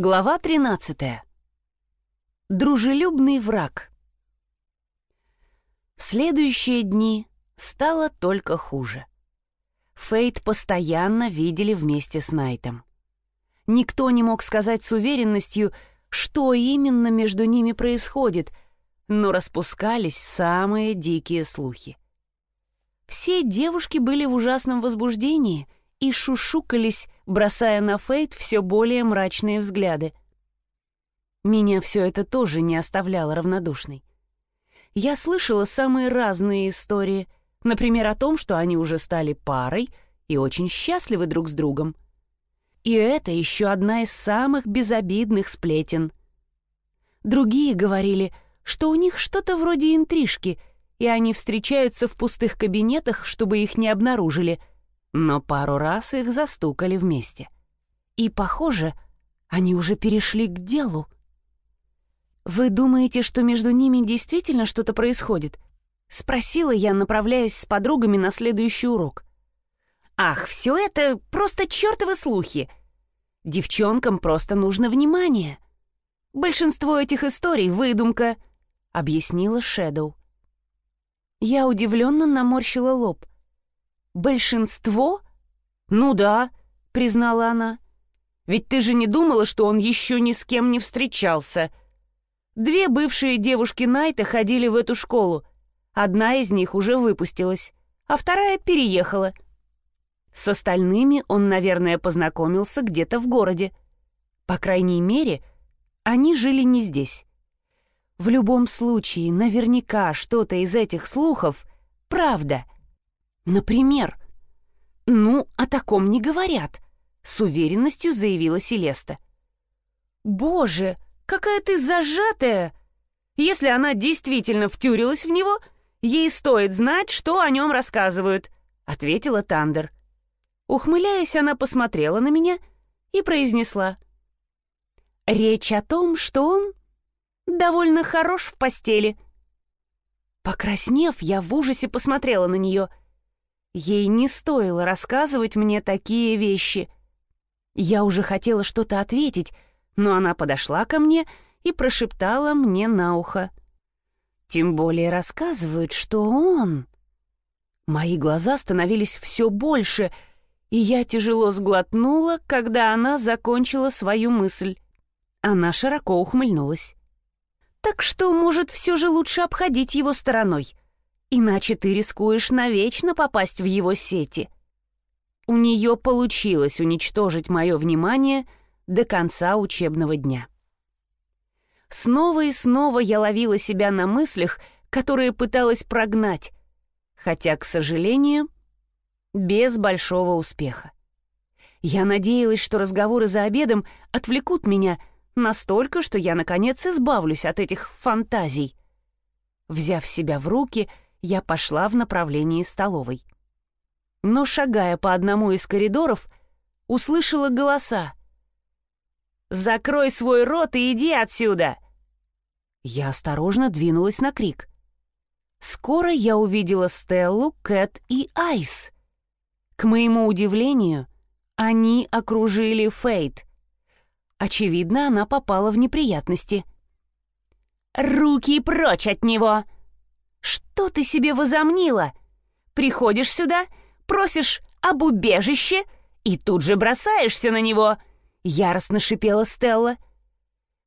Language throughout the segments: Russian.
Глава 13. Дружелюбный враг. Следующие дни стало только хуже. Фейт постоянно видели вместе с Найтом. Никто не мог сказать с уверенностью, что именно между ними происходит, но распускались самые дикие слухи. Все девушки были в ужасном возбуждении — и шушукались, бросая на Фейт все более мрачные взгляды. Меня все это тоже не оставляло равнодушной. Я слышала самые разные истории, например, о том, что они уже стали парой и очень счастливы друг с другом. И это еще одна из самых безобидных сплетен. Другие говорили, что у них что-то вроде интрижки, и они встречаются в пустых кабинетах, чтобы их не обнаружили — но пару раз их застукали вместе. И, похоже, они уже перешли к делу. «Вы думаете, что между ними действительно что-то происходит?» — спросила я, направляясь с подругами на следующий урок. «Ах, все это просто чертовы слухи! Девчонкам просто нужно внимание. Большинство этих историй — выдумка», — объяснила Шэдоу. Я удивленно наморщила лоб — «Большинство?» «Ну да», — признала она. «Ведь ты же не думала, что он еще ни с кем не встречался?» Две бывшие девушки Найта ходили в эту школу. Одна из них уже выпустилась, а вторая переехала. С остальными он, наверное, познакомился где-то в городе. По крайней мере, они жили не здесь. В любом случае, наверняка что-то из этих слухов — правда — «Например?» «Ну, о таком не говорят», — с уверенностью заявила Селеста. «Боже, какая ты зажатая! Если она действительно втюрилась в него, ей стоит знать, что о нем рассказывают», — ответила Тандер. Ухмыляясь, она посмотрела на меня и произнесла. «Речь о том, что он довольно хорош в постели». Покраснев, я в ужасе посмотрела на нее — Ей не стоило рассказывать мне такие вещи. Я уже хотела что-то ответить, но она подошла ко мне и прошептала мне на ухо. Тем более рассказывают, что он... Мои глаза становились все больше, и я тяжело сглотнула, когда она закончила свою мысль. Она широко ухмыльнулась. «Так что, может, все же лучше обходить его стороной?» Иначе ты рискуешь навечно попасть в его сети. У нее получилось уничтожить мое внимание до конца учебного дня. Снова и снова я ловила себя на мыслях, которые пыталась прогнать, хотя, к сожалению, без большого успеха. Я надеялась, что разговоры за обедом отвлекут меня настолько, что я, наконец, избавлюсь от этих фантазий. Взяв себя в руки, пошла в направлении столовой. Но, шагая по одному из коридоров, услышала голоса. «Закрой свой рот и иди отсюда!» Я осторожно двинулась на крик. Скоро я увидела Стеллу, Кэт и Айс. К моему удивлению, они окружили Фейт. Очевидно, она попала в неприятности. «Руки прочь от него!» «Что ты себе возомнила? Приходишь сюда, просишь об убежище и тут же бросаешься на него!» Яростно шипела Стелла.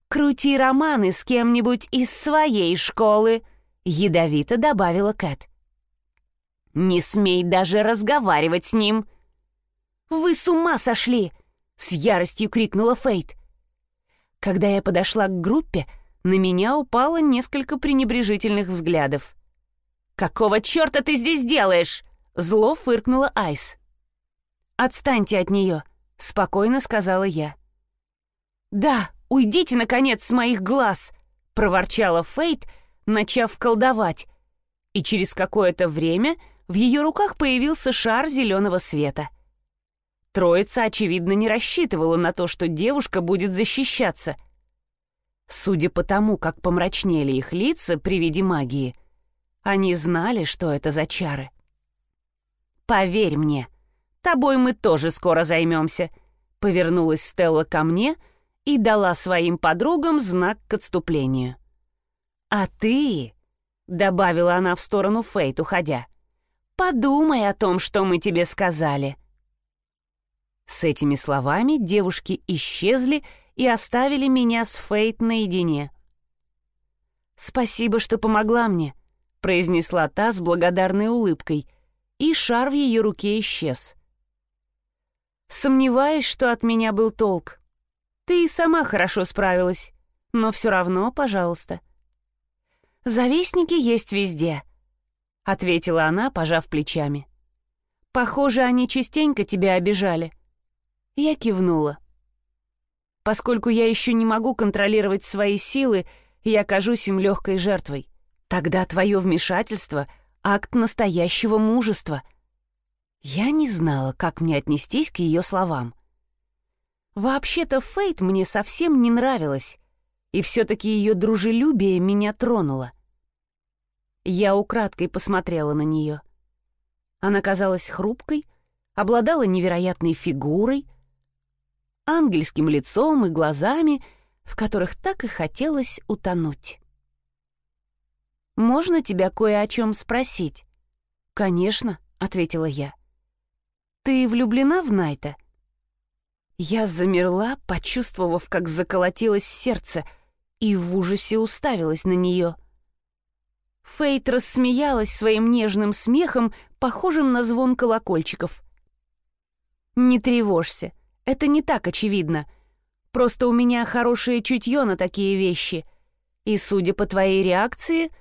«Крути романы с кем-нибудь из своей школы!» Ядовито добавила Кэт. «Не смей даже разговаривать с ним!» «Вы с ума сошли!» — с яростью крикнула Фейт. Когда я подошла к группе, на меня упало несколько пренебрежительных взглядов. «Какого черта ты здесь делаешь?» Зло фыркнула Айс. «Отстаньте от нее», — спокойно сказала я. «Да, уйдите, наконец, с моих глаз!» — проворчала Фейт, начав колдовать. И через какое-то время в ее руках появился шар зеленого света. Троица, очевидно, не рассчитывала на то, что девушка будет защищаться. Судя по тому, как помрачнели их лица при виде магии, они знали, что это за чары. «Поверь мне, тобой мы тоже скоро займемся», — повернулась Стелла ко мне и дала своим подругам знак к отступлению. «А ты», — добавила она в сторону Фейт, уходя, — «подумай о том, что мы тебе сказали». С этими словами девушки исчезли и оставили меня с Фейт наедине. «Спасибо, что помогла мне», — произнесла та с благодарной улыбкой, и шар в ее руке исчез. «Сомневаюсь, что от меня был толк. Ты и сама хорошо справилась, но все равно, пожалуйста». «Завистники есть везде», — ответила она, пожав плечами. «Похоже, они частенько тебя обижали». Я кивнула. Поскольку я еще не могу контролировать свои силы, я кажусь им легкой жертвой. Тогда твое вмешательство — акт настоящего мужества. Я не знала, как мне отнестись к ее словам. Вообще-то Фейт мне совсем не нравилась, и все-таки ее дружелюбие меня тронуло. Я украдкой посмотрела на нее. Она казалась хрупкой, обладала невероятной фигурой, ангельским лицом и глазами, в которых так и хотелось утонуть. «Можно тебя кое о чем спросить?» «Конечно», — ответила я. «Ты влюблена в Найта?» Я замерла, почувствовав, как заколотилось сердце, и в ужасе уставилась на нее. Фейт рассмеялась своим нежным смехом, похожим на звон колокольчиков. «Не тревожься, это не так очевидно. Просто у меня хорошее чутье на такие вещи. И, судя по твоей реакции,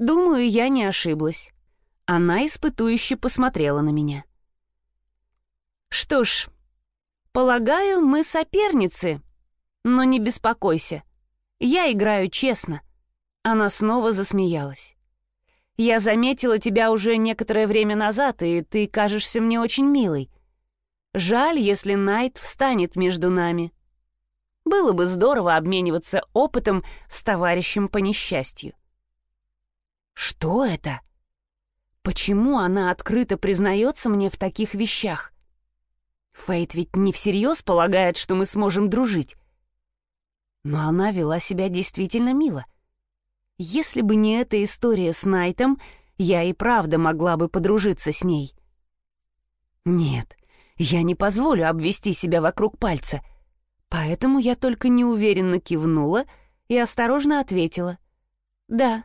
думаю, я не ошиблась». Она испытующе посмотрела на меня. «Что ж, полагаю, мы соперницы. Но не беспокойся. Я играю честно». Она снова засмеялась. «Я заметила тебя уже некоторое время назад, и ты кажешься мне очень милой. Жаль, если Найт встанет между нами. Было бы здорово обмениваться опытом с товарищем по несчастью. Что это? Почему она открыто признается мне в таких вещах? Фейт ведь не всерьез полагает, что мы сможем дружить. Но она вела себя действительно мило. Если бы не эта история с Найтом, я и правда могла бы подружиться с ней. Нет, я не позволю обвести себя вокруг пальца. Поэтому я только неуверенно кивнула и осторожно ответила. «Да,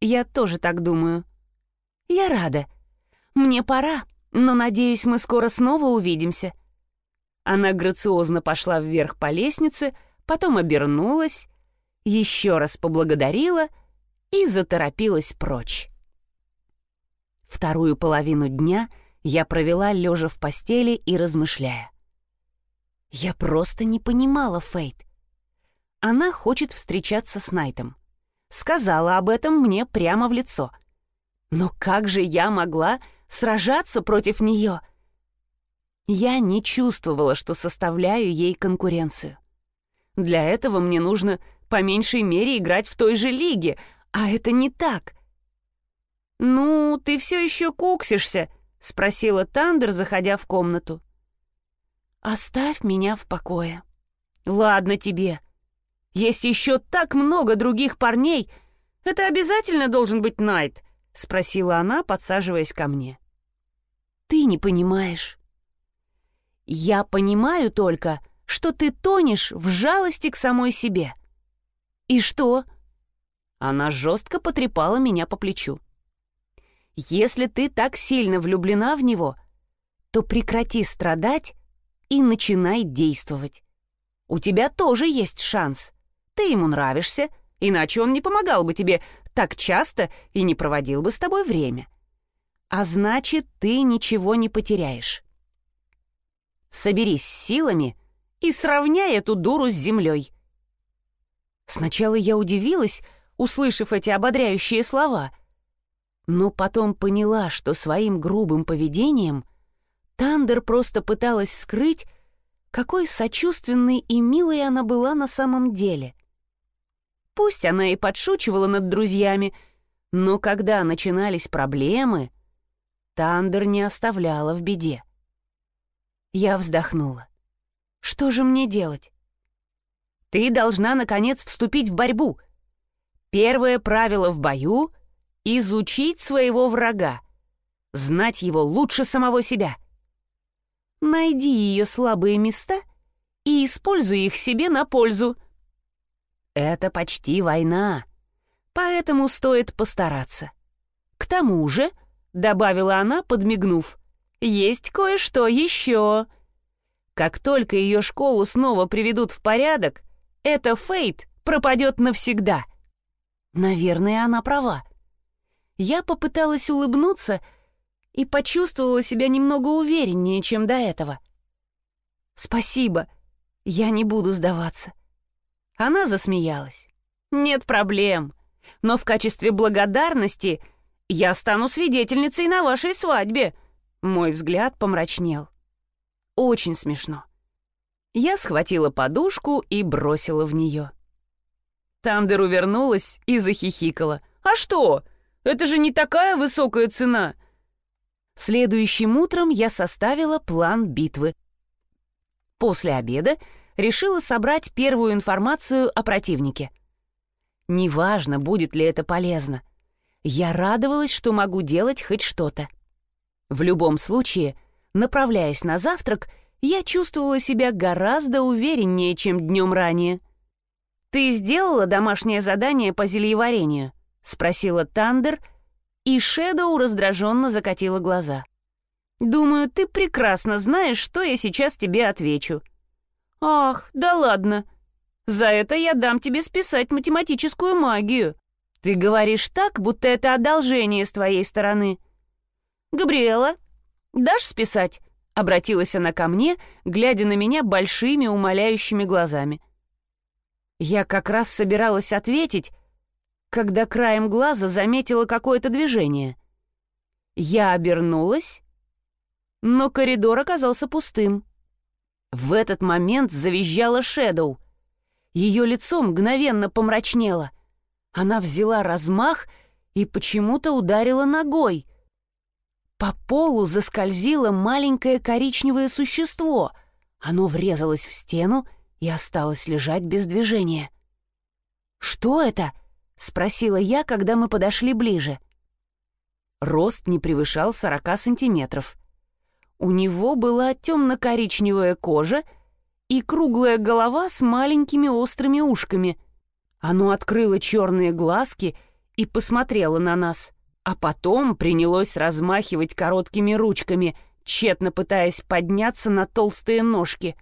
я тоже так думаю». «Я рада. Мне пора, но, надеюсь, мы скоро снова увидимся». Она грациозно пошла вверх по лестнице, потом обернулась, еще раз поблагодарила и заторопилась прочь. Вторую половину дня — я провела лежа в постели и размышляя. Я просто не понимала Фейт. Она хочет встречаться с Найтом. Сказала об этом мне прямо в лицо. Но как же я могла сражаться против нее? Я не чувствовала, что составляю ей конкуренцию. Для этого мне нужно по меньшей мере играть в той же лиге, а это не так. «Ну, ты все еще куксишься», — спросила Тандер, заходя в комнату. «Оставь меня в покое». «Ладно тебе. Есть еще так много других парней. Это обязательно должен быть Найт?» — спросила она, подсаживаясь ко мне. «Ты не понимаешь». «Я понимаю только, что ты тонешь в жалости к самой себе». «И что?» Она жестко потрепала меня по плечу. Если ты так сильно влюблена в него, то прекрати страдать и начинай действовать. У тебя тоже есть шанс. Ты ему нравишься, иначе он не помогал бы тебе так часто и не проводил бы с тобой время. А значит, ты ничего не потеряешь. Соберись с силами и сравняй эту дуру с землей. Сначала я удивилась, услышав эти ободряющие слова — но потом поняла, что своим грубым поведением Тандер просто пыталась скрыть, какой сочувственной и милой она была на самом деле. Пусть она и подшучивала над друзьями, но когда начинались проблемы, Тандер не оставляла в беде. Я вздохнула. Что же мне делать? Ты должна, наконец, вступить в борьбу. Первое правило в бою — изучить своего врага, знать его лучше самого себя. Найди ее слабые места и используй их себе на пользу. Это почти война, поэтому стоит постараться. К тому же, — добавила она, подмигнув, — есть кое-что еще. Как только ее школу снова приведут в порядок, эта Фейт пропадет навсегда. Наверное, она права. Я попыталась улыбнуться и почувствовала себя немного увереннее, чем до этого. «Спасибо, я не буду сдаваться». Она засмеялась. «Нет проблем, но в качестве благодарности я стану свидетельницей на вашей свадьбе». Мой взгляд помрачнел. Очень смешно. Я схватила подушку и бросила в нее. Тандер увернулась и захихикала. «А что? Это же не такая высокая цена!» Следующим утром я составила план битвы. После обеда решила собрать первую информацию о противнике. Неважно, будет ли это полезно. Я радовалась, что могу делать хоть что-то. В любом случае, направляясь на завтрак, я чувствовала себя гораздо увереннее, чем днем ранее. «Ты сделала домашнее задание по зельеварению?» — спросила Тандер, и Шэдоу раздраженно закатила глаза. «Думаю, ты прекрасно знаешь, что я сейчас тебе отвечу». «Ах, да ладно. За это я дам тебе списать математическую магию. Ты говоришь так, будто это одолжение с твоей стороны». «Габриэла, дашь списать?» — обратилась она ко мне, глядя на меня большими умоляющими глазами. Я как раз собиралась ответить, когда краем глаза заметила какое-то движение. Я обернулась, но коридор оказался пустым. В этот момент завизжала Шэдоу. Ее лицо мгновенно помрачнело. Она взяла размах и почему-то ударила ногой. По полу заскользило маленькое коричневое существо. Оно врезалось в стену и осталось лежать без движения. «Что это?» — спросила я, когда мы подошли ближе. Рост не превышал сорока сантиметров. У него была темно-коричневая кожа и круглая голова с маленькими острыми ушками. Оно открыло черные глазки и посмотрело на нас — а потом принялось размахивать короткими ручками, тщетно пытаясь подняться на толстые ножки.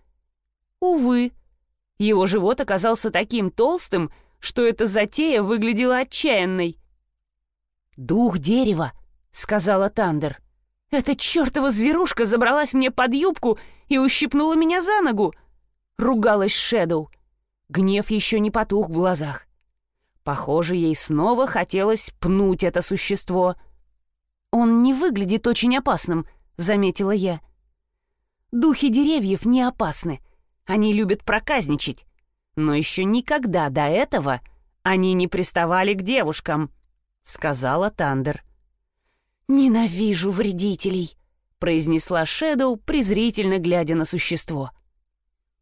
Увы, его живот оказался таким толстым, что эта затея выглядела отчаянной. «Дух дерева», — сказала Тандер. «Эта чертова зверушка забралась мне под юбку и ущипнула меня за ногу», — ругалась Шэдоу. Гнев еще не потух в глазах. Похоже, ей снова хотелось пнуть это существо. «Он не выглядит очень опасным», — заметила я. «Духи деревьев не опасны. Они любят проказничать. Но еще никогда до этого они не приставали к девушкам», — сказала Тандер. «Ненавижу вредителей», — произнесла Шэдоу, презрительно глядя на существо.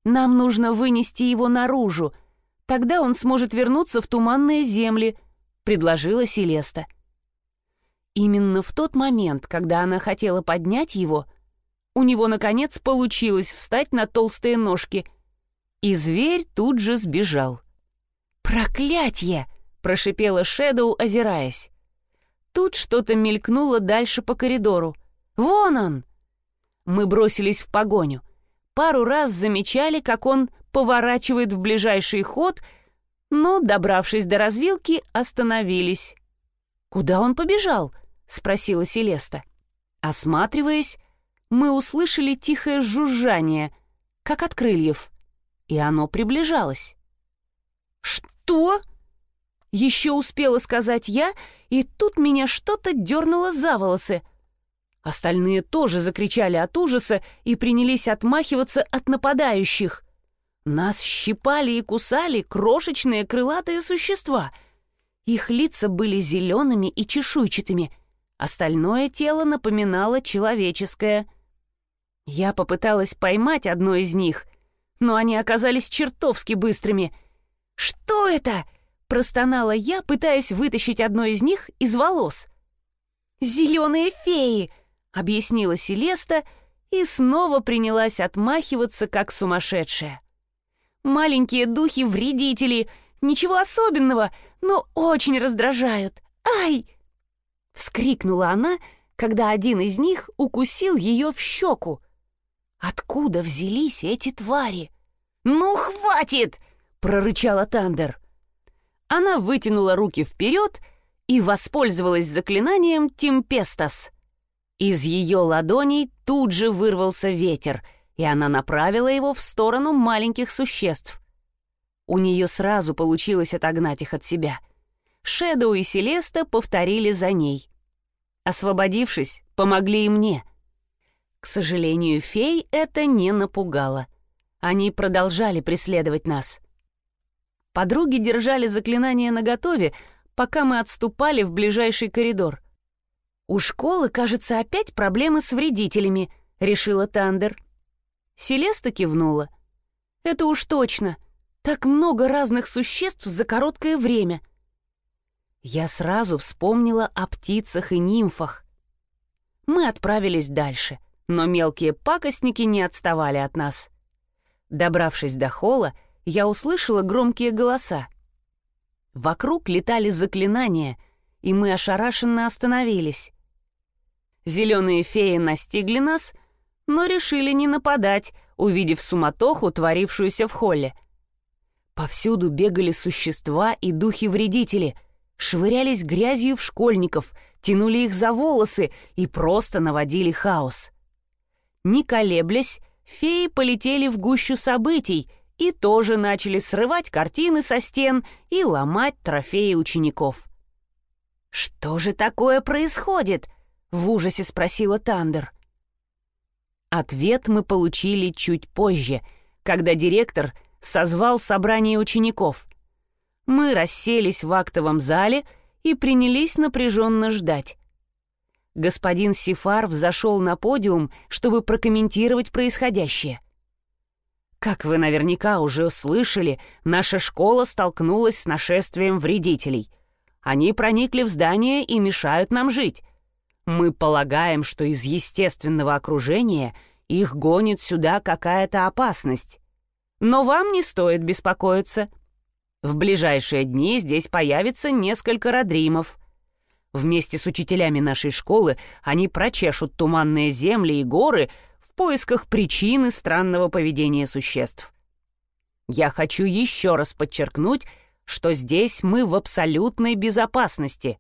«Нам нужно вынести его наружу», — Тогда он сможет вернуться в туманные земли», — предложила Селеста. Именно в тот момент, когда она хотела поднять его, у него, наконец, получилось встать на толстые ножки, и зверь тут же сбежал. «Проклятье!» — прошипела Шэдоу, озираясь. Тут что-то мелькнуло дальше по коридору. «Вон он!» Мы бросились в погоню. Пару раз замечали, как он поворачивает в ближайший ход, но, добравшись до развилки, остановились. «Куда он побежал?» — спросила Селеста. Осматриваясь, мы услышали тихое жужжание, как от крыльев, и оно приближалось. «Что?» — еще успела сказать я, и тут меня что-то дернуло за волосы. Остальные тоже закричали от ужаса и принялись отмахиваться от нападающих. Нас щипали и кусали крошечные крылатые существа. Их лица были зелеными и чешуйчатыми. Остальное тело напоминало человеческое. Я попыталась поймать одно из них, но они оказались чертовски быстрыми. «Что это?» — простонала я, пытаясь вытащить одно из них из волос. «Зеленые феи!» — объяснила Селеста и снова принялась отмахиваться, как сумасшедшая. «Маленькие духи-вредители, ничего особенного, но очень раздражают. Ай!» Вскрикнула она, когда один из них укусил ее в щеку. Откуда взялись эти твари? «Ну, хватит!» — прорычала Тандер. Она вытянула руки вперед и воспользовалась заклинанием «Темпестас». Из ее ладоней тут же вырвался ветер, и она направила его в сторону маленьких существ. У нее сразу получилось отогнать их от себя. Шэдоу и Селеста повторили за ней. Освободившись, помогли и мне. К сожалению, фей это не напугало. Они продолжали преследовать нас. Подруги держали заклинание наготове, пока мы отступали в ближайший коридор. «У школы, кажется, опять проблемы с вредителями», — решила Тандер. Селеста кивнула. «Это уж точно. Так много разных существ за короткое время». Я сразу вспомнила о птицах и нимфах. Мы отправились дальше, но мелкие пакостники не отставали от нас. Добравшись до холла, я услышала громкие голоса. Вокруг летали заклинания, и мы ошарашенно остановились. Зеленые феи настигли нас, но решили не нападать, увидев суматоху, творившуюся в холле. Повсюду бегали существа и духи-вредители — швырялись грязью в школьников, тянули их за волосы и просто наводили хаос. Не колеблясь, феи полетели в гущу событий и тоже начали срывать картины со стен и ломать трофеи учеников. «Что же такое происходит?» — в ужасе спросила Тандер. Ответ мы получили чуть позже, когда директор созвал собрание учеников — мы расселись в актовом зале и принялись напряженно ждать. Господин Сифар взошел на подиум, чтобы прокомментировать происходящее. Как вы наверняка уже слышали, наша школа столкнулась с нашествием вредителей. Они проникли в здание и мешают нам жить. Мы полагаем, что из естественного окружения их гонит сюда какая-то опасность. Но вам не стоит беспокоиться — в ближайшие дни здесь появится несколько родримов. Вместе с учителями нашей школы они прочешут туманные земли и горы поисках причины странного поведения существ. Я хочу еще раз подчеркнуть, что здесь мы в абсолютной безопасности.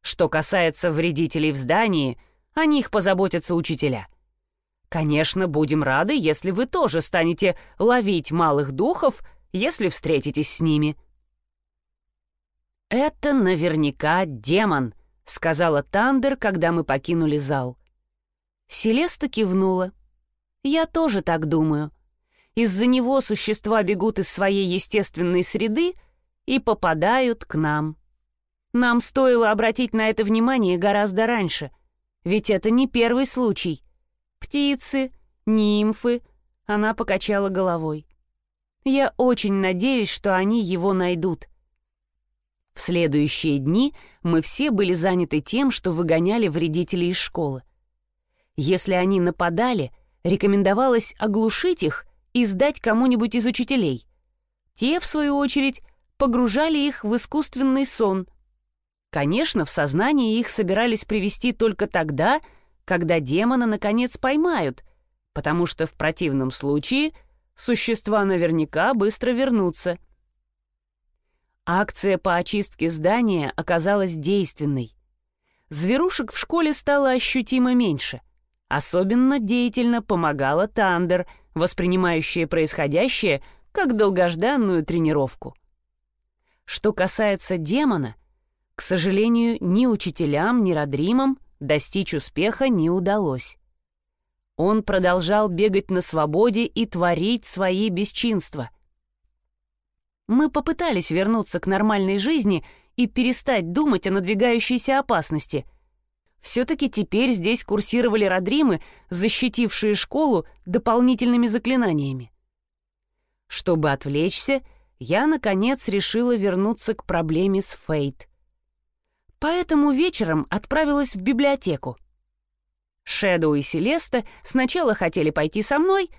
Что касается вредителей в здании, о них позаботятся учителя. Конечно, будем рады, если вы тоже станете ловить малых духов — если встретитесь с ними». «Это наверняка демон», — сказала Тандер, когда мы покинули зал. Селеста кивнула. «Я тоже так думаю. Из-за него существа бегут из своей естественной среды и попадают к нам. Нам стоило обратить на это внимание гораздо раньше, ведь это не первый случай. Птицы, нимфы...» Она покачала головой. Я очень надеюсь, что они его найдут. В следующие дни мы все были заняты тем, что выгоняли вредителей из школы. Если они нападали, рекомендовалось оглушить их и сдать кому-нибудь из учителей. Те, в свою очередь, погружали их в искусственный сон. Конечно, в сознание их собирались привести только тогда, когда демона наконец поймают, потому что в противном случае — существа наверняка быстро вернутся. Акция по очистке здания оказалась действенной. Зверушек в школе стало ощутимо меньше. Особенно деятельно помогала Тандер, воспринимающая происходящее как долгожданную тренировку. Что касается демона, к сожалению, ни учителям, ни Родримам достичь успеха не удалось. Он продолжал бегать на свободе и творить свои бесчинства. Мы попытались вернуться к нормальной жизни и перестать думать о надвигающейся опасности. Все-таки теперь здесь курсировали родримы, защитившие школу дополнительными заклинаниями. Чтобы отвлечься, я, наконец, решила вернуться к проблеме с Фейт. Поэтому вечером отправилась в библиотеку. Шэдоу и Селеста сначала хотели пойти со мной,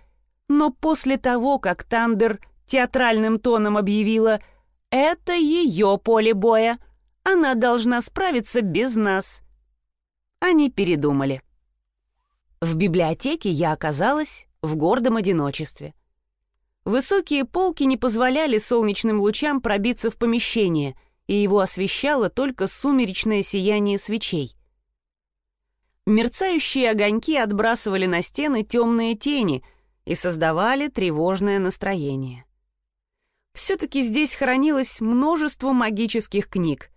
но после того, как Тандер театральным тоном объявила «Это ее поле боя, она должна справиться без нас», они передумали. В библиотеке я оказалась в гордом одиночестве. Высокие полки не позволяли солнечным лучам пробиться в помещение, и его освещало только сумеречное сияние свечей. Мерцающие огоньки отбрасывали на стены темные тени и создавали тревожное настроение. Все-таки здесь хранилось множество магических книг.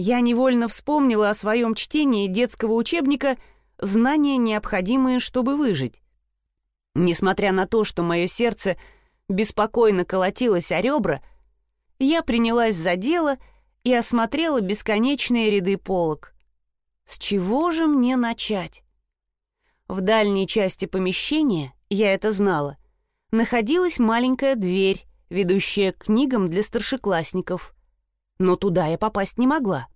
Я невольно вспомнила о своем чтении детского учебника «Знания, необходимые, чтобы выжить». Несмотря на то, что мое сердце беспокойно колотилось о ребра, я принялась за дело и осмотрела бесконечные ряды полок. С чего же мне начать? В дальней части помещения, я это знала, находилась маленькая дверь, ведущая к книгам для старшеклассников. Но туда я попасть не могла.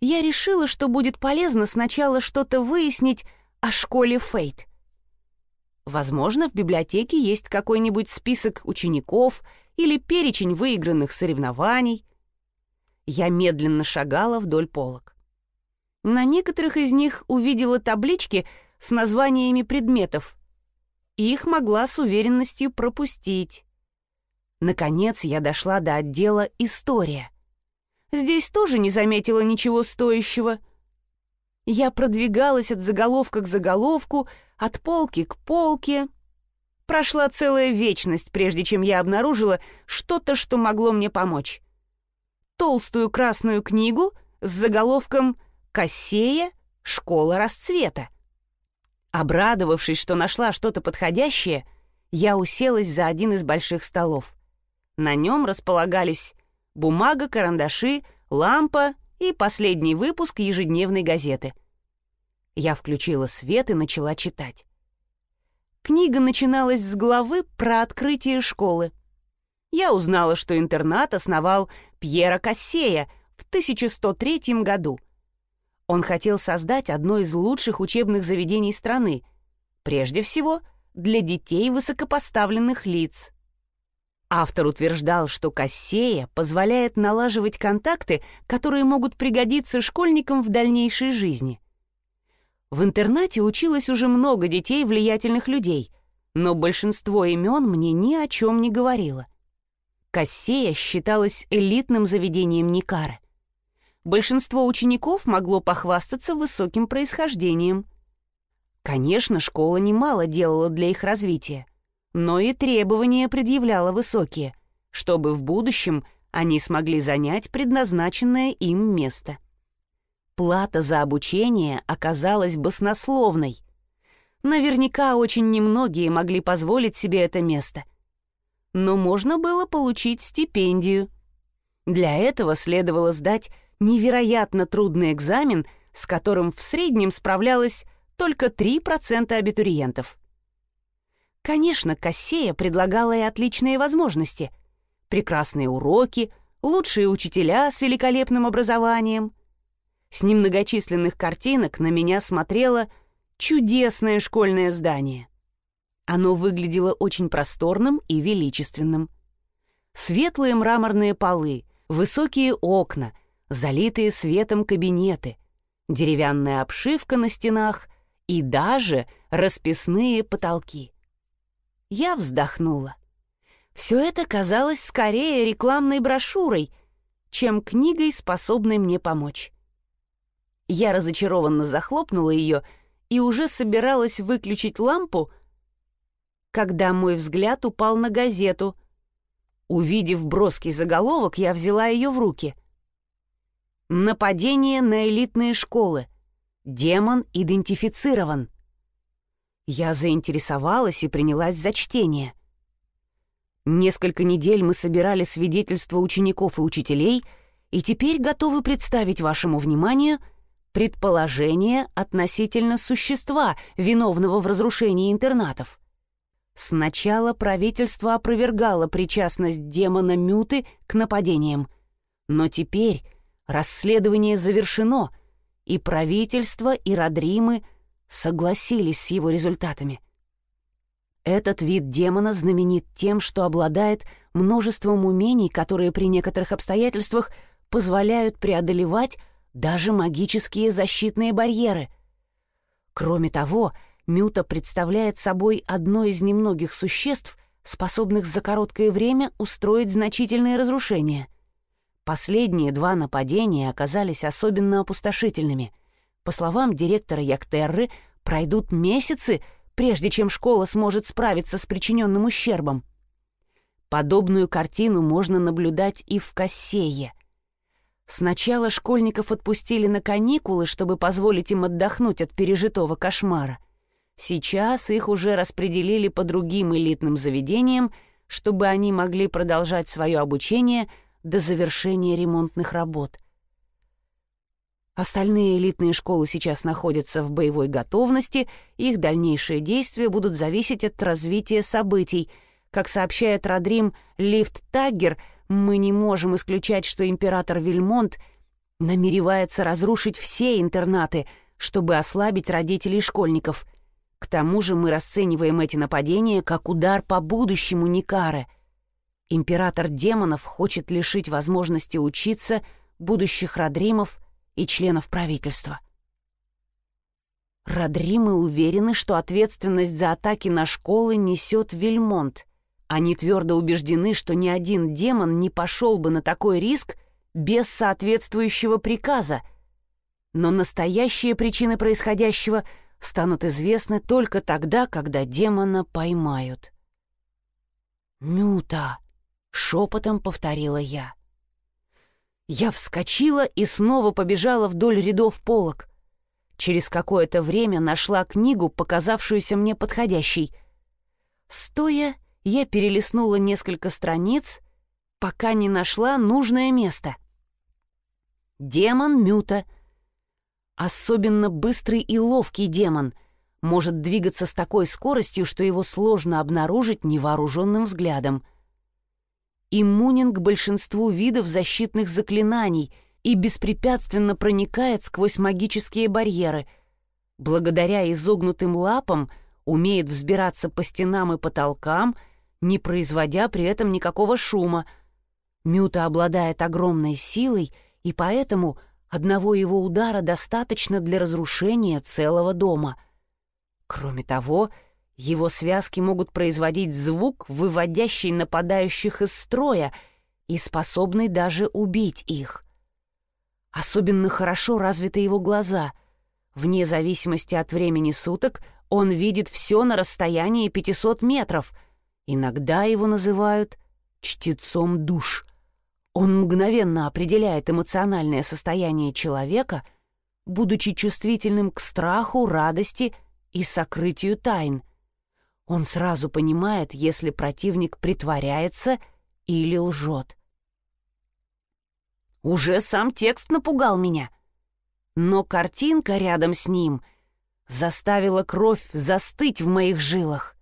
Я решила, что будет полезно сначала что-то выяснить о школе Фейт. Возможно, в библиотеке есть какой-нибудь список учеников или перечень выигранных соревнований. Я медленно шагала вдоль полок. На некоторых из них увидела таблички с названиями предметов. Их могла с уверенностью пропустить. Наконец я дошла до отдела «История». Здесь тоже не заметила ничего стоящего. Я продвигалась от заголовка к заголовку, от полки к полке. Прошла целая вечность, прежде чем я обнаружила что-то, что могло мне помочь. Толстую красную книгу с заголовком Кассея — школа расцвета. Обрадовавшись, что нашла что-то подходящее, я уселась за один из больших столов. На нем располагались бумага, карандаши, лампа и последний выпуск ежедневной газеты. Я включила свет и начала читать. Книга начиналась с главы про открытие школы. Я узнала, что интернат основал Пьера Кассея в 1103 году — он хотел создать одно из лучших учебных заведений страны, прежде всего для детей высокопоставленных лиц. Автор утверждал, что Кассея позволяет налаживать контакты, которые могут пригодиться школьникам в дальнейшей жизни. В интернате училось уже много детей влиятельных людей, но большинство имен мне ни о чем не говорило. Кассея считалась элитным заведением Никара большинство учеников могло похвастаться высоким происхождением. Конечно, школа немало делала для их развития, но и требования предъявляла высокие, чтобы в будущем они смогли занять предназначенное им место. Плата за обучение оказалась баснословной. Наверняка очень немногие могли позволить себе это место. Но можно было получить стипендию. Для этого следовало сдать невероятно трудный экзамен, с которым в среднем справлялось только 3% абитуриентов. Конечно, Кассея предлагала и отличные возможности. Прекрасные уроки, лучшие учителя с великолепным образованием. С немногочисленных картинок на меня смотрело чудесное школьное здание. Оно выглядело очень просторным и величественным. Светлые мраморные полы, высокие окна, залитые светом кабинеты, деревянная обшивка на стенах и даже расписные потолки. Я вздохнула. Все это казалось скорее рекламной брошюрой, чем книгой, способной мне помочь. Я разочарованно захлопнула ее и уже собиралась выключить лампу, когда мой взгляд упал на газету. Увидев броский заголовок, я взяла ее в руки. Нападение на элитные школы. Демон идентифицирован. Я заинтересовалась и принялась за чтение. Несколько недель мы собирали свидетельства учеников и учителей, и теперь готовы представить вашему вниманию предположение относительно существа, виновного в разрушении интернатов. Сначала правительство опровергало причастность демона Мюты к нападениям, но теперь расследование завершено, и правительство и Родримы согласились с его результатами. Этот вид демона знаменит тем, что обладает множеством умений, которые при некоторых обстоятельствах позволяют преодолевать даже магические защитные барьеры. Кроме того, Мюта представляет собой одно из немногих существ, способных за короткое время устроить значительные разрушения. Последние два нападения оказались особенно опустошительными. По словам директора Яктерры, пройдут месяцы, прежде чем школа сможет справиться с причиненным ущербом. Подобную картину можно наблюдать и в Кассее. Сначала школьников отпустили на каникулы, чтобы позволить им отдохнуть от пережитого кошмара — Сейчас их уже распределили по другим элитным заведениям, чтобы они могли продолжать свое обучение до завершения ремонтных работ. Остальные элитные школы сейчас находятся в боевой готовности, их дальнейшие действия будут зависеть от развития событий. Как сообщает Родрим Лифт Таггер, мы не можем исключать, что император Вильмонт намеревается разрушить все интернаты, чтобы ослабить родителей школьников — к тому же мы расцениваем эти нападения как удар по будущему Никаре. Император демонов хочет лишить возможности учиться будущих Родримов и членов правительства. Родримы уверены, что ответственность за атаки на школы несет Вельмонт. Они твердо убеждены, что ни один демон не пошел бы на такой риск без соответствующего приказа. Но настоящие причины происходящего — станут известны только тогда, когда демона поймают. «Мюта!» — шепотом повторила я. Я вскочила и снова побежала вдоль рядов полок. Через какое-то время нашла книгу, показавшуюся мне подходящей. Стоя, я перелистнула несколько страниц, пока не нашла нужное место. «Демон Мюта», Особенно быстрый и ловкий демон может двигаться с такой скоростью, что его сложно обнаружить невооруженным взглядом. Иммунен к большинству видов защитных заклинаний и беспрепятственно проникает сквозь магические барьеры. Благодаря изогнутым лапам умеет взбираться по стенам и потолкам, не производя при этом никакого шума. Мюта обладает огромной силой и поэтому — Одного его удара достаточно для разрушения целого дома. Кроме того, его связки могут производить звук, выводящий нападающих из строя и способный даже убить их. Особенно хорошо развиты его глаза. Вне зависимости от времени суток он видит все на расстоянии 500 метров. Иногда его называют «чтецом душ». Он мгновенно определяет эмоциональное состояние человека, будучи чувствительным к страху, радости и сокрытию тайн. Он сразу понимает, если противник притворяется или лжет. Уже сам текст напугал меня. Но картинка рядом с ним заставила кровь застыть в моих жилах.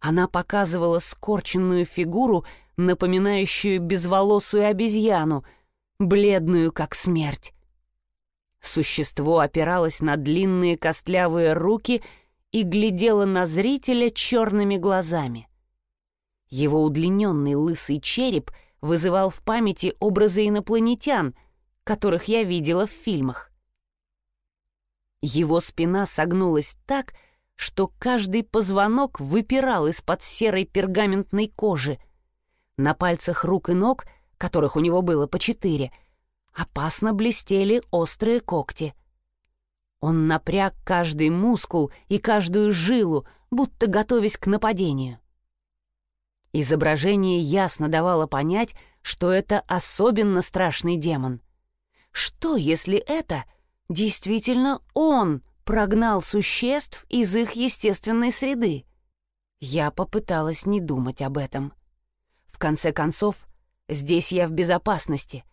Она показывала скорченную фигуру напоминающую безволосую обезьяну, бледную как смерть. Существо опиралось на длинные костлявые руки и глядело на зрителя черными глазами. Его удлиненный лысый череп вызывал в памяти образы инопланетян, которых я видела в фильмах. Его спина согнулась так, что каждый позвонок выпирал из-под серой пергаментной кожи — на пальцах рук и ног, которых у него было по четыре, опасно блестели острые когти. Он напряг каждый мускул и каждую жилу, будто готовясь к нападению. Изображение ясно давало понять, что это особенно страшный демон. Что, если это действительно он прогнал существ из их естественной среды? Я попыталась не думать об этом. В конце концов, здесь я в безопасности.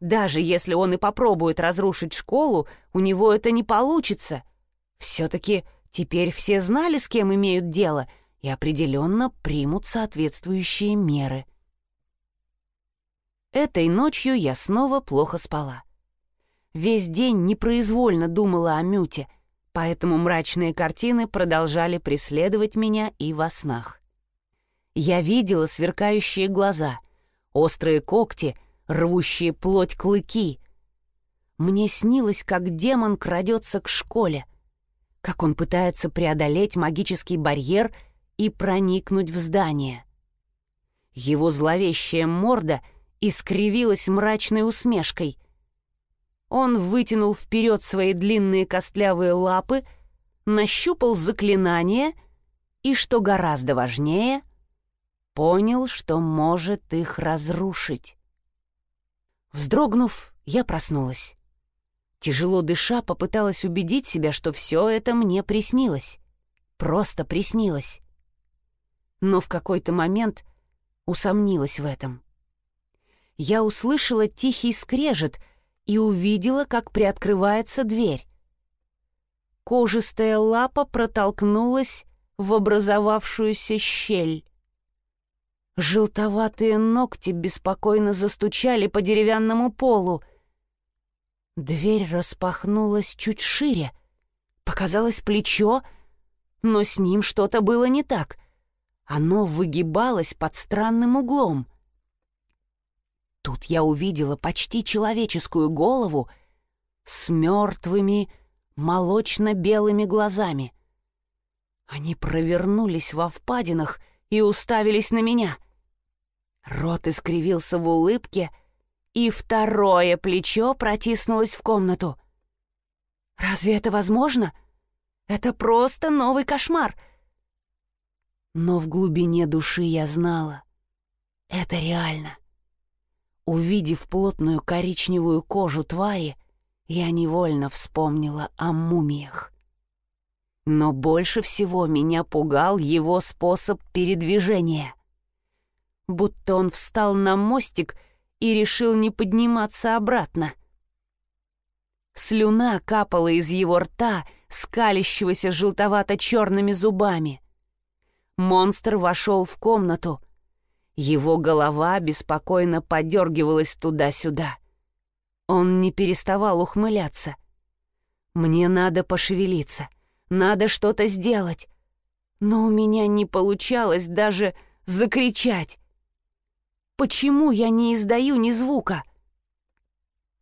Даже если он и попробует разрушить школу, у него это не получится. Все-таки теперь все знали, с кем имеют дело, и определенно примут соответствующие меры. Этой ночью я снова плохо спала. Весь день непроизвольно думала о Мюте, поэтому мрачные картины продолжали преследовать меня и во снах. Я видела сверкающие глаза, острые когти, рвущие плоть клыки. Мне снилось, как демон крадется к школе, как он пытается преодолеть магический барьер и проникнуть в здание. Его зловещая морда искривилась мрачной усмешкой — он вытянул вперед свои длинные костлявые лапы, нащупал заклинание и, что гораздо важнее, понял, что может их разрушить. Вздрогнув, я проснулась. Тяжело дыша, попыталась убедить себя, что все это мне приснилось. Просто приснилось. Но в какой-то момент усомнилась в этом. Я услышала тихий скрежет — и увидела, как приоткрывается дверь. Кожистая лапа протолкнулась в образовавшуюся щель. Желтоватые ногти беспокойно застучали по деревянному полу. Дверь распахнулась чуть шире. Показалось плечо, но с ним что-то было не так. Оно выгибалось под странным углом — Тут я увидела почти человеческую голову с мертвыми молочно-белыми глазами. Они провернулись во впадинах и уставились на меня. Рот искривился в улыбке, и второе плечо протиснулось в комнату. «Разве это возможно? Это просто новый кошмар!» Но в глубине души я знала. Это реально. Увидев плотную коричневую кожу твари, я невольно вспомнила о мумиях. Но больше всего меня пугал его способ передвижения. Будто он встал на мостик и решил не подниматься обратно. Слюна капала из его рта, скалящегося желтовато-черными зубами. Монстр вошел в комнату, его голова беспокойно подергивалась туда-сюда. Он не переставал ухмыляться. «Мне надо пошевелиться, надо что-то сделать». Но у меня не получалось даже закричать. Почему я не издаю ни звука?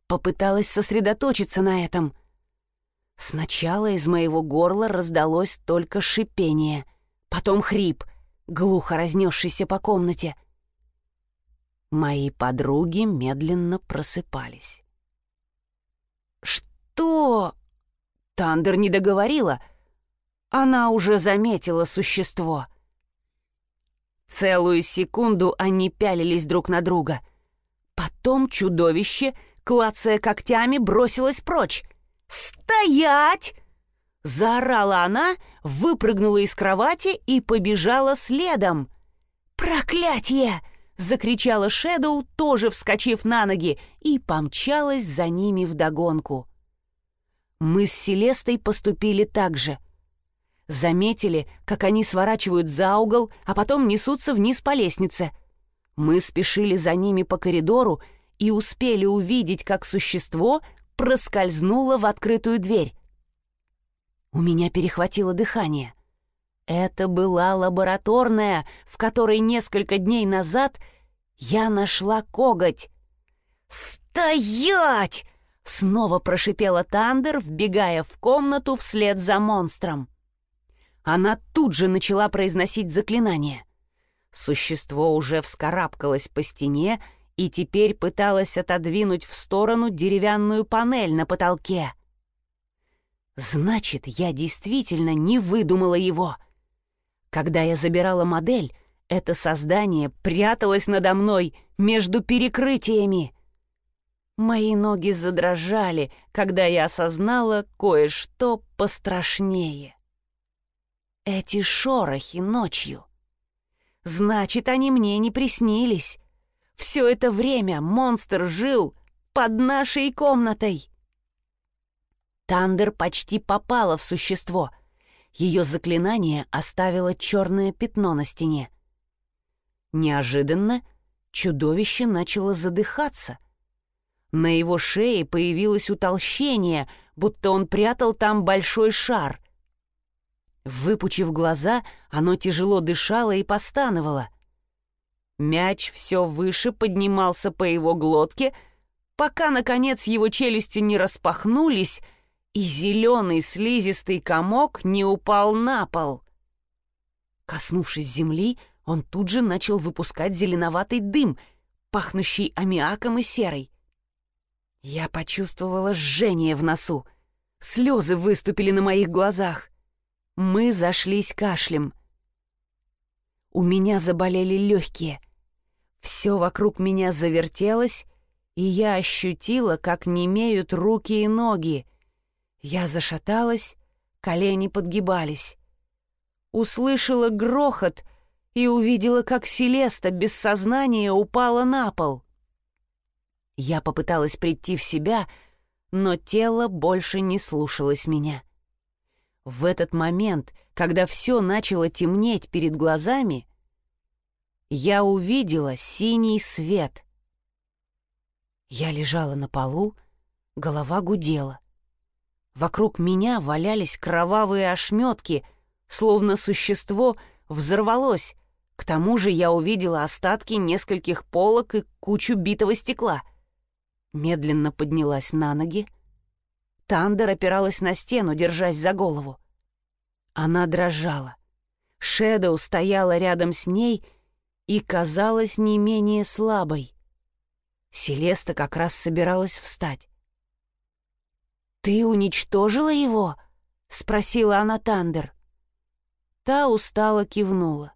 Попыталась сосредоточиться на этом. Сначала из моего горла раздалось только шипение, потом хрип, глухо разнесшийся по комнате. Мои подруги медленно просыпались. «Что?» Тандер не договорила. Она уже заметила существо. Целую секунду они пялились друг на друга. Потом чудовище, клацая когтями, бросилось прочь. «Стоять!» Заорала она, выпрыгнула из кровати и побежала следом. «Проклятье!» — закричала Шэдоу, тоже вскочив на ноги, и помчалась за ними вдогонку. Мы с Селестой поступили так же. Заметили, как они сворачивают за угол, а потом несутся вниз по лестнице. Мы спешили за ними по коридору и успели увидеть, как существо проскользнуло в открытую дверь. У меня перехватило дыхание — это была лабораторная, в которой несколько дней назад я нашла коготь. «Стоять!» — снова прошипела Тандер, вбегая в комнату вслед за монстром. Она тут же начала произносить заклинание. Существо уже вскарабкалось по стене и теперь пыталось отодвинуть в сторону деревянную панель на потолке. «Значит, я действительно не выдумала его!» Когда я забирала модель, это создание пряталось надо мной между перекрытиями. Мои ноги задрожали, когда я осознала кое-что пострашнее. Эти шорохи ночью. Значит, они мне не приснились. Все это время монстр жил под нашей комнатой. Тандер почти попала в существо — Ее заклинание оставило черное пятно на стене. Неожиданно чудовище начало задыхаться. На его шее появилось утолщение, будто он прятал там большой шар. Выпучив глаза, оно тяжело дышало и постановало. Мяч все выше поднимался по его глотке, пока, наконец, его челюсти не распахнулись, и зеленый слизистый комок не упал на пол. Коснувшись земли, он тут же начал выпускать зеленоватый дым, пахнущий аммиаком и серой. Я почувствовала жжение в носу. Слезы выступили на моих глазах. Мы зашлись кашлем. У меня заболели легкие. Все вокруг меня завертелось, и я ощутила, как немеют руки и ноги. Я зашаталась, колени подгибались. Услышала грохот и увидела, как Селеста без сознания упала на пол. Я попыталась прийти в себя, но тело больше не слушалось меня. В этот момент, когда все начало темнеть перед глазами, я увидела синий свет. Я лежала на полу, голова гудела. Вокруг меня валялись кровавые ошметки, словно существо взорвалось. К тому же я увидела остатки нескольких полок и кучу битого стекла. Медленно поднялась на ноги. Тандер опиралась на стену, держась за голову. Она дрожала. Шэдоу стояла рядом с ней и казалась не менее слабой. Селеста как раз собиралась встать. «Ты уничтожила его?» — спросила она Тандер. Та устало кивнула.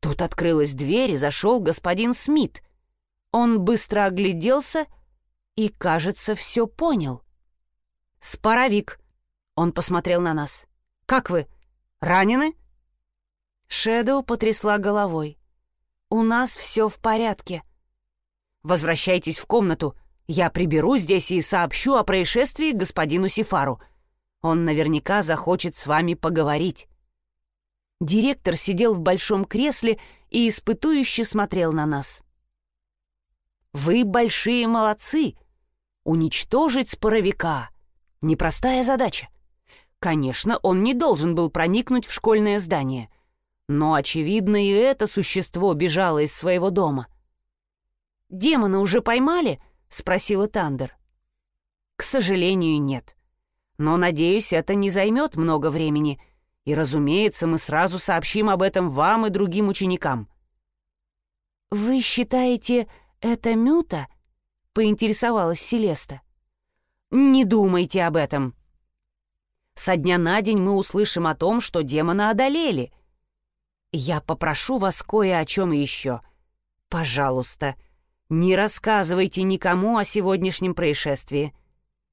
Тут открылась дверь и зашел господин Смит. Он быстро огляделся и, кажется, все понял. «Споровик!» — он посмотрел на нас. «Как вы? Ранены?» Шэдоу потрясла головой. «У нас все в порядке». «Возвращайтесь в комнату я приберу здесь и сообщу о происшествии господину Сифару. Он наверняка захочет с вами поговорить». Директор сидел в большом кресле и испытующе смотрел на нас. «Вы большие молодцы! Уничтожить споровика — непростая задача. Конечно, он не должен был проникнуть в школьное здание, но, очевидно, и это существо бежало из своего дома. «Демона уже поймали?» — спросила Тандер. «К сожалению, нет. Но, надеюсь, это не займет много времени, и, разумеется, мы сразу сообщим об этом вам и другим ученикам». «Вы считаете, это Мюта?» — поинтересовалась Селеста. «Не думайте об этом. Со дня на день мы услышим о том, что демона одолели. Я попрошу вас кое о чем еще. Пожалуйста, — не рассказывайте никому о сегодняшнем происшествии.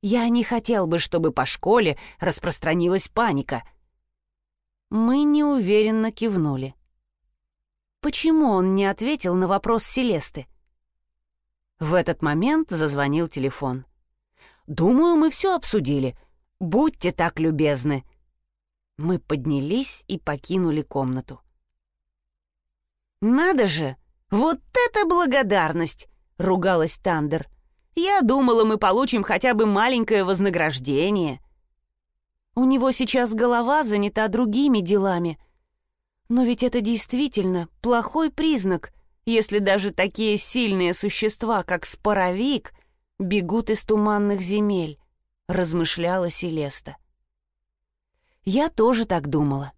Я не хотел бы, чтобы по школе распространилась паника». Мы неуверенно кивнули. Почему он не ответил на вопрос Селесты? В этот момент зазвонил телефон. «Думаю, мы все обсудили. Будьте так любезны». Мы поднялись и покинули комнату. «Надо же! Вот это благодарность!» ругалась Тандер. «Я думала, мы получим хотя бы маленькое вознаграждение». У него сейчас голова занята другими делами. Но ведь это действительно плохой признак, если даже такие сильные существа, как споровик, бегут из туманных земель, размышляла Селеста. Я тоже так думала.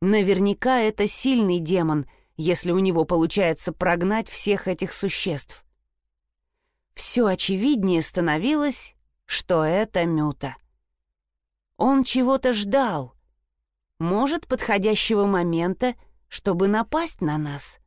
Наверняка это сильный демон, если у него получается прогнать всех этих существ все очевиднее становилось, что это Мюта. Он чего-то ждал, может, подходящего момента, чтобы напасть на нас —